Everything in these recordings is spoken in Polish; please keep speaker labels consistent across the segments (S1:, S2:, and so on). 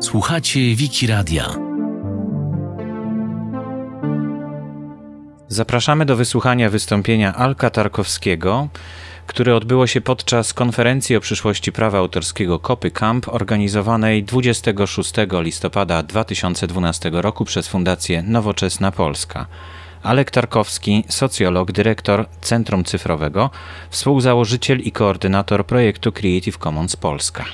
S1: Słuchacie Wiki Radia.
S2: Zapraszamy do wysłuchania wystąpienia Alka Tarkowskiego, które odbyło się podczas konferencji o przyszłości prawa autorskiego Kopy Camp organizowanej 26 listopada 2012 roku przez Fundację Nowoczesna Polska. Alek Tarkowski, socjolog, dyrektor Centrum Cyfrowego, współzałożyciel i koordynator projektu Creative Commons Polska.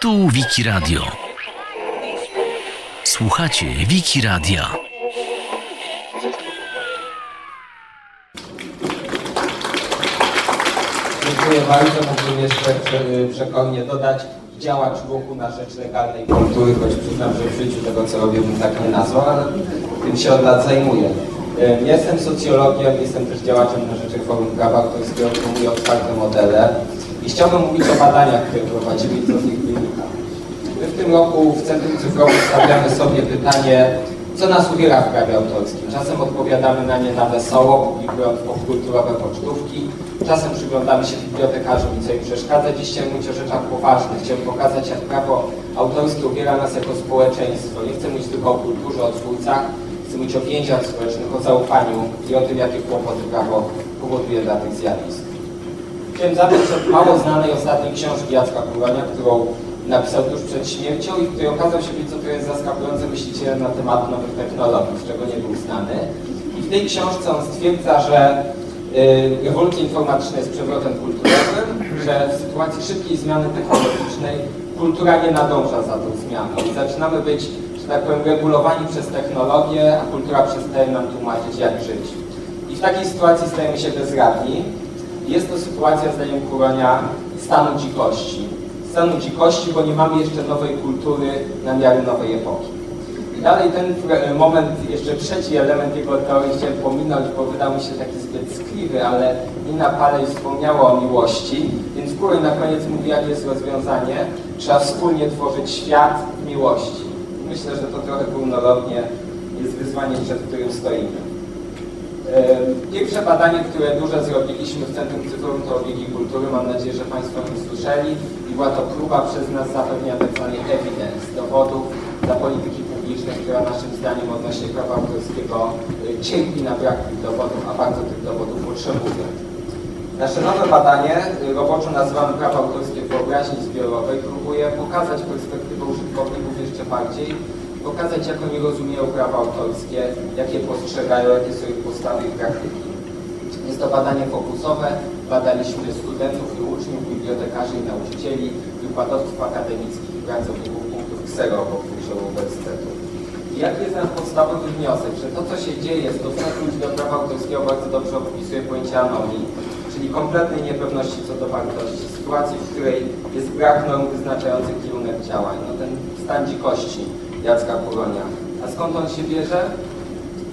S1: Tu Wiki Radio. Słuchacie Wiki Radia.
S3: Dziękuję bardzo. Mógłbym jeszcze prze- przekornie dodać działacz ruchu na rzecz legalnej kultury, choć przyznam, że w życiu tego, co robię, bym tak nie nazwał, ale tym się od lat zajmuję. Ja jestem socjologiem, jestem też działaczem na rzecz reformy prawa autorskiego, promuję otwarte modele i chciałbym mówić o badaniach, które prowadzimy i co z nich wynika. My w tym roku w Centrum Cyfrowym stawiamy sobie pytanie, co nas uwiera w prawie autorskim. Czasem odpowiadamy na nie na wesoło, publikując popkulturowe pocztówki. Czasem przyglądamy się bibliotekarzom i co im przeszkadza. Dziś chciałem mówić o rzeczach poważnych. Chciałem pokazać, jak prawo autorskie uwiera nas jako społeczeństwo. Nie chcę mówić tylko o kulturze, o twórcach. Chcę mówić o więziach społecznych, o zaufaniu i o tym, jakie kłopoty prawo powoduje dla tych zjawisk. Chciałem zacząć od mało znanej ostatniej książki Jacka Kuronia, którą napisał tuż przed śmiercią i w której okazał się być, co to jest zaskakujący myślicielem na temat nowych technologii, z czego nie był znany. I w tej książce on stwierdza, że y, rewolucja informatyczna jest przewrotem kulturowym, że w sytuacji szybkiej zmiany technologicznej kultura nie nadąża za tą zmianą i zaczynamy być, że tak powiem, regulowani przez technologię, a kultura przestaje nam tłumaczyć, jak żyć. I w takiej sytuacji stajemy się bezradni. Jest to sytuacja, zdaniem Kuronia, stanu dzikości. Stanu dzikości, bo nie mamy jeszcze nowej kultury na miarę nowej epoki. I dalej ten fre- moment, jeszcze trzeci element jego teorii chciałem pominąć, bo wydał mi się taki zbyt skliwy, ale Nina Palej wspomniała o miłości, więc Kuroń na koniec mówi, jakie jest rozwiązanie. Trzeba wspólnie tworzyć świat miłości. Myślę, że to trochę pełnolotnie jest wyzwanie, przed którym stoimy. Pierwsze badanie, które duże zrobiliśmy w Centrum Cyfrowym to Obiegi Kultury, mam nadzieję, że Państwo nim słyszeli i była to próba przez nas zapewnienia tzw. evidence, dowodów dla polityki publicznej, która naszym zdaniem odnośnie prawa autorskiego y, cierpi na brak tych dowodów, a bardzo tych dowodów potrzebuje. Nasze nowe badanie, roboczo nazywamy prawo autorskie wyobraźni zbiorowej, próbuje pokazać perspektywę użytkowników jeszcze bardziej, pokazać jak oni rozumieją prawo autorskie, jak je postrzegają, jakie są ich postawy i praktyki. Jest to badanie fokusowe, badaliśmy studentów i uczniów, bibliotekarzy i nauczycieli, wykładowców akademickich i pracowników punktów KSERO Wyższego Uniwersytetu. I jaki jest nasz podstawowy wniosek? Że to, co się dzieje, stosunek ludzi do prawa autorskiego bardzo dobrze opisuje pojęcie anomii, czyli kompletnej niepewności co do wartości, sytuacji, w której jest brak norm wyznaczających kierunek działań. No ten stan dzikości Jacka Kuronia. A skąd on się bierze?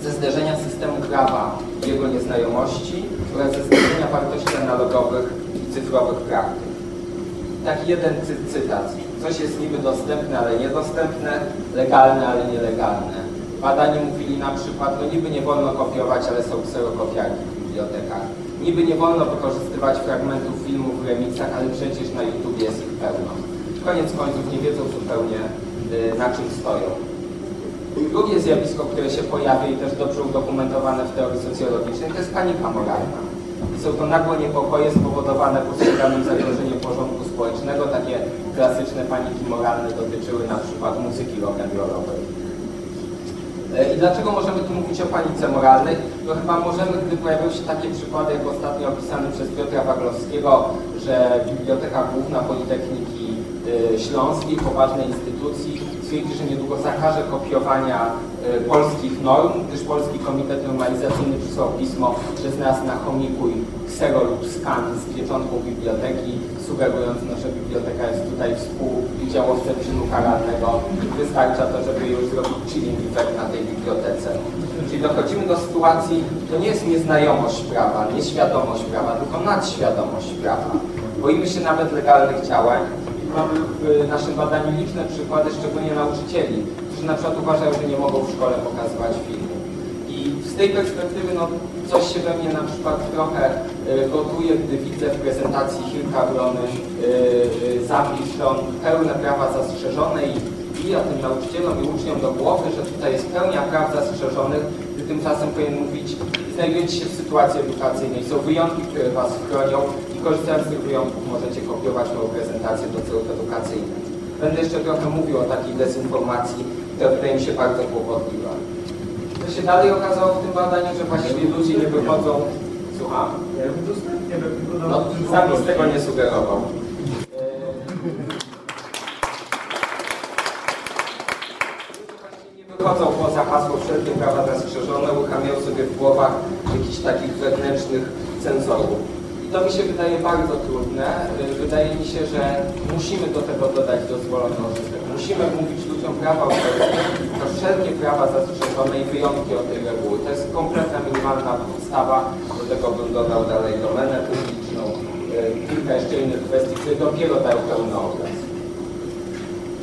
S3: Ze zderzenia systemu prawa i jego nieznajomości oraz ze zderzenia wartości analogowych i cyfrowych praktyk. Taki jeden cy cytat. Coś jest niby dostępne, ale niedostępne, legalne, ale nielegalne. Badani mówili na przykład, no niby nie wolno kopiować, ale są kserokopiarki w bibliotekach. Niby nie wolno wykorzystywać fragmentów filmów w remixach, ale przecież na YouTube jest ich pełno. Koniec końców nie wiedzą zupełnie, na czym stoją. Drugie zjawisko, które się pojawia i też dobrze udokumentowane w teorii socjologicznej, to jest panika moralna. Są to nagłe niepokoje spowodowane postrzeganym zagrożeniem porządku społecznego. Takie klasyczne paniki moralne dotyczyły na przykład muzyki rock'n'rollowej. E, I dlaczego możemy tu mówić o panice moralnej? No chyba możemy, gdy pojawią się takie przykłady, jak ostatnio opisany przez Piotra Waglowskiego, że Biblioteka Główna Politechniki y, Śląskiej, poważnej instytucji, twierdzi, że niedługo zakaże kopiowania y, polskich norm, gdyż Polski Komitet Normalizacyjny przysłał pismo, że z nas na chomikuj ksero lub skan z pieczątką biblioteki, sugerując, no, że biblioteka jest tutaj współudziałowcem czynu karalnego. Wystarcza to, żeby już zrobić chilling effect na tej bibliotece. Czyli dochodzimy do sytuacji, to nie jest nieznajomość prawa, nieświadomość prawa, tylko nadświadomość prawa. Boimy się nawet legalnych działań. Mamy w naszym badaniu liczne przykłady, szczególnie nauczycieli, którzy na przykład uważają, że nie mogą w szkole pokazywać filmu. I w tej perspektywy no, coś się we mnie na przykład trochę y, gotuje, gdy widzę w prezentacji Hilka Wrony y, y, zapis, że on pełne prawa zastrzeżone i wbija tym nauczycielom i uczniom do głowy, że tutaj jest pełnia praw zastrzeżonych, gdy tymczasem powinien mówić, znajdujecie się w sytuacji edukacyjnej, są wyjątki, które Was chronią i korzystając z tych wyjątków możecie kopiować moją prezentację do celów edukacyjnych. Będę jeszcze trochę mówił o takiej dezinformacji, która wydaje mi się bardzo kłopotliwa. Co się dalej okazało w tym badaniu, że właściwie ludzie nie wychodzą... Słucham? No, zapis tego nie sugerował. nie wychodzą poza hasło wszelkie prawa zastrzeżone, uruchamiają sobie w głowach jakichś takich wewnętrznych cenzorów. I to mi się wydaje bardzo trudne. Y, Wydaje mi się, że musimy do tego dodać dozwolony użytek. Musimy mówić ludziom prawa autorskie, to wszelkie prawa zastrzeżone i wyjątki od tej reguły. To jest kompletna minimalna podstawa. Do tego bym dodał dalej domenę publiczną, y, kilka jeszcze innych kwestii, które dopiero dają pełny obraz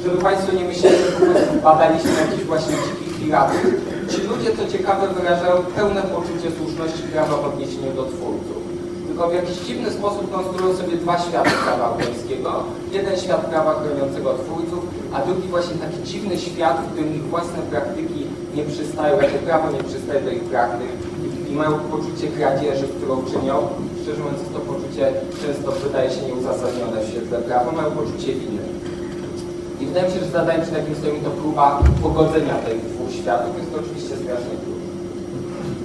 S3: żeby Państwo nie myśleli, że badaliśmy jakichś właśnie dzikich piratów. Ci ludzie, co ciekawe, wyrażają pełne poczucie słuszności prawa w odniesieniu do twórców. Tylko w jakiś dziwny sposób konstruują sobie dwa światy prawa autorskiego. Jeden świat prawa chroniącego twórców, a drugi właśnie taki dziwny świat, w którym ich własne praktyki nie przystają, jakie prawo nie przystaje do ich praktyk i, i mają poczucie kradzieży, którą czynią. Szczerze mówiąc, to poczucie często wydaje się nieuzasadnione w świetle prawa, mają poczucie winy. I wydaje mi się, że zadaniem przed jakim stoi to próba pogodzenia tych dwóch światów. Jest to oczywiście strasznie trudne.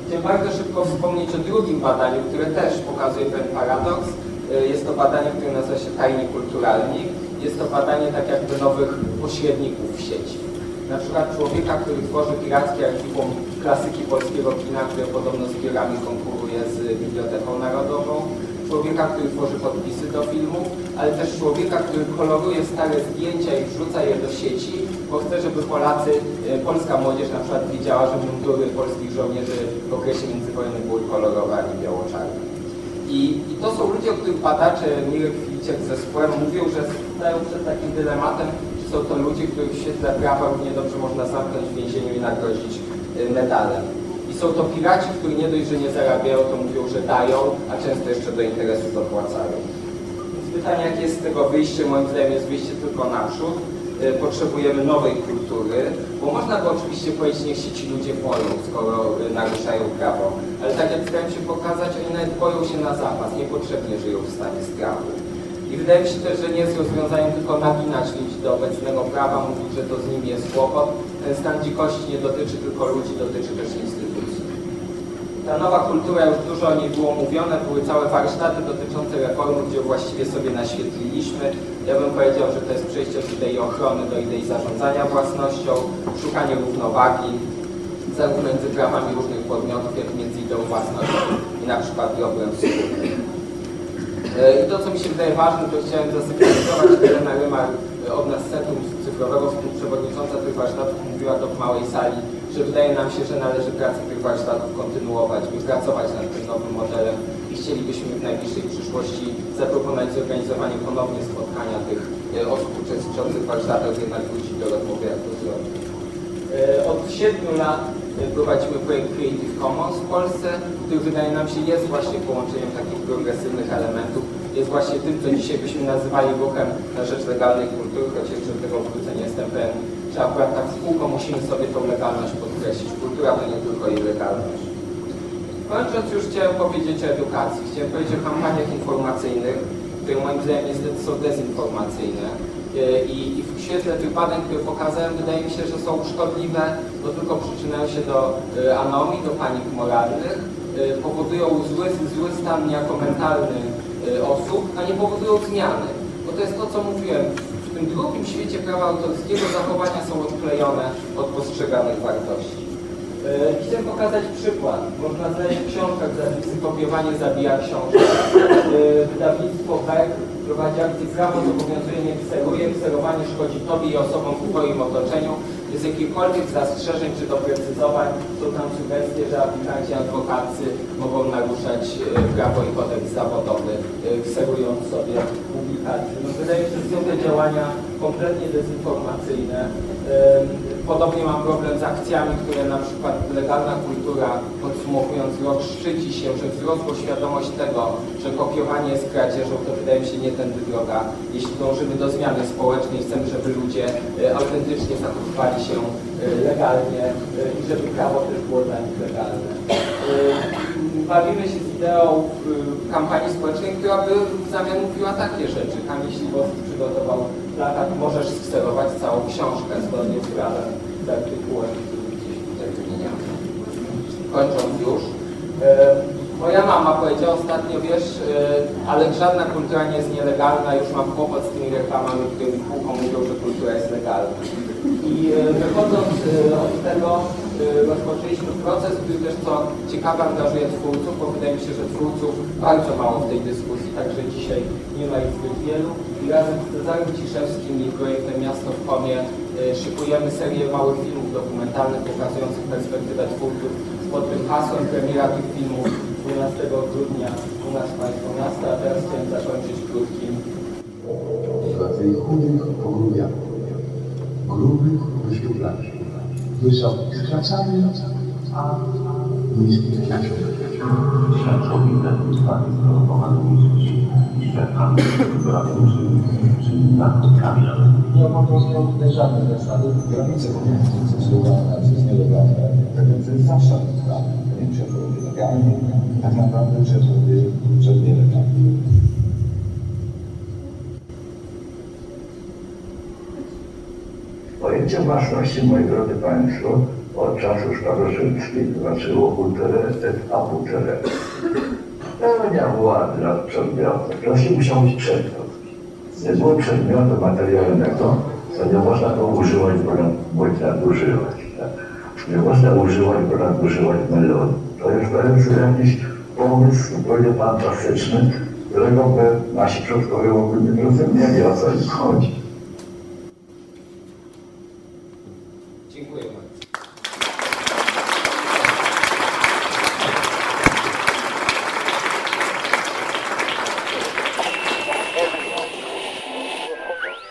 S3: Chciałem bardzo szybko wspomnieć o drugim badaniu, które też pokazuje ten paradoks. Y, Jest to badanie, które nazywa się Tajni Kulturalni. Jest to badanie tak jakby nowych pośredników w sieci. Na przykład człowieka, który tworzy pirackie archiwum klasyki polskiego kina, które podobno zbiorami konkuruje z Biblioteką Narodową człowieka, który tworzy podpisy do filmów, ale też człowieka, który koloruje stare zdjęcia i wrzuca je do sieci, bo chce, żeby Polacy, e, polska młodzież na przykład wiedziała, że mundury polskich żołnierzy w okresie międzywojennym były kolorowe, a nie biało-czarne. I, I to są ludzie, o których badacze Mirek Filiciek z zespołem mówią, że stają przed takim dylematem, czy są to ludzie, których w świetle prawa równie dobrze można zamknąć w więzieniu i nagrodzić e, medalem. Są to piraci, którzy nie dość, że nie zarabiają, to mówią, że dają, a często jeszcze do interesu dopłacają. Więc pytanie, jakie jest z tego wyjście? Moim zdaniem jest wyjście tylko naprzód. E, Potrzebujemy nowej kultury, bo można by oczywiście powiedzieć, niech się ci ludzie boją, skoro e, naruszają prawo. Ale tak jak starałem się pokazać, oni nawet boją się na zapas, niepotrzebnie żyją w stanie strachu. I wydaje mi się też, że nie jest rozwiązaniem tylko naginać ludzi do obecnego prawa, mówić, że to z nimi jest kłopot. Ten stan dzikości nie dotyczy tylko ludzi, dotyczy też instytucji. Ta nowa kultura, już dużo o niej było mówione, były całe warsztaty dotyczące reformy, gdzie właściwie sobie naświetliliśmy. Ja bym powiedział, że to jest przejście od idei ochrony do idei zarządzania własnością, szukanie równowagi, zarówno między prawami różnych podmiotów, jak między ideą własności i na przykład dobrem wspólnym. E, I to, co mi się wydaje ważne, to chciałem zasygnalizować Helena Rymar e, od nas Centrum Cyfrowego, współprzewodnicząca tych warsztatów, mówiła to w małej sali, że wydaje nam się, że należy pracę tych warsztatów kontynuować, by pracować nad tym nowym modelem i chcielibyśmy w najbliższej przyszłości zaproponować zorganizowanie ponownie spotkania tych e, osób uczestniczących w warsztatach, jednak wrócić do rozmowy, jak to zrobić. E, Od 7 lat e, prowadzimy projekt Creative Commons w Polsce, który wydaje nam się jest właśnie połączeniem takich progresywnych elementów. Jest właśnie tym, co dzisiaj byśmy nazywali ruchem na rzecz legalnej kultury, choć jeszcze do tego wrócę, nie jestem pewien, że akurat tak spółką musimy sobie tą legalność podkreślić. Kultura to nie tylko jej legalność. Kończąc już chciałem powiedzieć o edukacji. Chciałem powiedzieć o kampaniach informacyjnych, które moim zdaniem niestety są dezinformacyjne. E, I, I w świetle tych badań, które pokazałem, wydaje mi się, że są szkodliwe, bo tylko przyczyniają się do e, anomii, do panik moralnych, e, powodują zły, zły stan niejako mentalny osób, a nie powodują zmiany. Bo to jest to, co mówiłem. Tym drugim świecie prawa autorskiego zachowania są odklejone od postrzeganych wartości. E, Chcę pokazać przykład. Można znaleźć w książkach zapisy kopiowanie zabija książek. E, Wydawnictwo Beck prowadzi akcję prawo zobowiązuje nie kseruje, kserowanie szkodzi Tobie i osobom w Twoim otoczeniu. Jest jakichkolwiek zastrzeżeń czy doprecyzowań, są tam sugestie, że aplikanci adwokacy mogą naruszać e, prawo i kodeks zawodowy, kserując sobie publiczność publikacji. No, wydaje mi się, że są te działania kompletnie dezinformacyjne. Podobnie mam problem z akcjami, które na przykład legalna kultura, podsumowując rok, szczyci się, że wzrosła świadomość tego, że kopiowanie jest kradzieżą, to wydaje mi się nie tędy droga. Jeśli dążymy do zmiany społecznej, chcemy, żeby ludzie e, autentycznie zachowywali się e, legalnie e, i żeby prawo też było dla nich legalne. Bawimy się z ideą kampanii społecznej, która by w zamian mówiła takie rzeczy. Kamil Śliwowski przygotował plakat, możesz skserować całą książkę zgodnie z prawem, z artykułem, który gdzieś tutaj wymieniam. Kończąc już. Moja mama powiedziała ostatnio, wiesz, ale żadna kultura nie jest nielegalna, już mam kłopot z tymi reklamami, które mi kółko mówią, że kultura jest legalna. I wychodząc od tego, rozpoczęliśmy proces, który też co ciekawe angażuje twórców, bo wydaje mi się, że twórców bardzo mało w tej dyskusji, także dzisiaj nie ma ich zbyt wielu. I razem z Cezarem Ciszewskim i projektem Miasto w Komie szykujemy serię małych filmów dokumentalnych pokazujących perspektywę twórców pod tym hasłem premiera tych filmów 12 grudnia u nas Państwo Miasta, a teraz chciałem zakończyć krótkim.
S4: Dla tej chudych pogrubiach, grubych wyświetlaczy, wysokich skracamy, a niskich ciasnych.
S5: Świadczą internetowanie sprowokowanych ludzi i czyli narkotykami nawet.
S4: Nie obowiązują tutaj żadne zasady. Granice pomiędzy cenzurowane a przez nielegalne, tak więc zawsze sprawy. Nie przeszłoby legalnie, tak naprawdę przeszłoby przed nielegalnie.
S5: Pojęcie własności, moi drodzy Państwo, od czasu starożytnych znaczyło ultere et abutere. Pełnia władza przedmiotu. Wreszcie musiał być przedmiot. Nie było przedmiotu materialnego, to nie można go używać, bo nadużywać. Tak? Nie można używać, bo nadużywać melodii. To już pewien sobie jakiś pomysł zupełnie fantastyczny, którego by nasi przodkowie mogli nie rozumieli, o co im chodzi.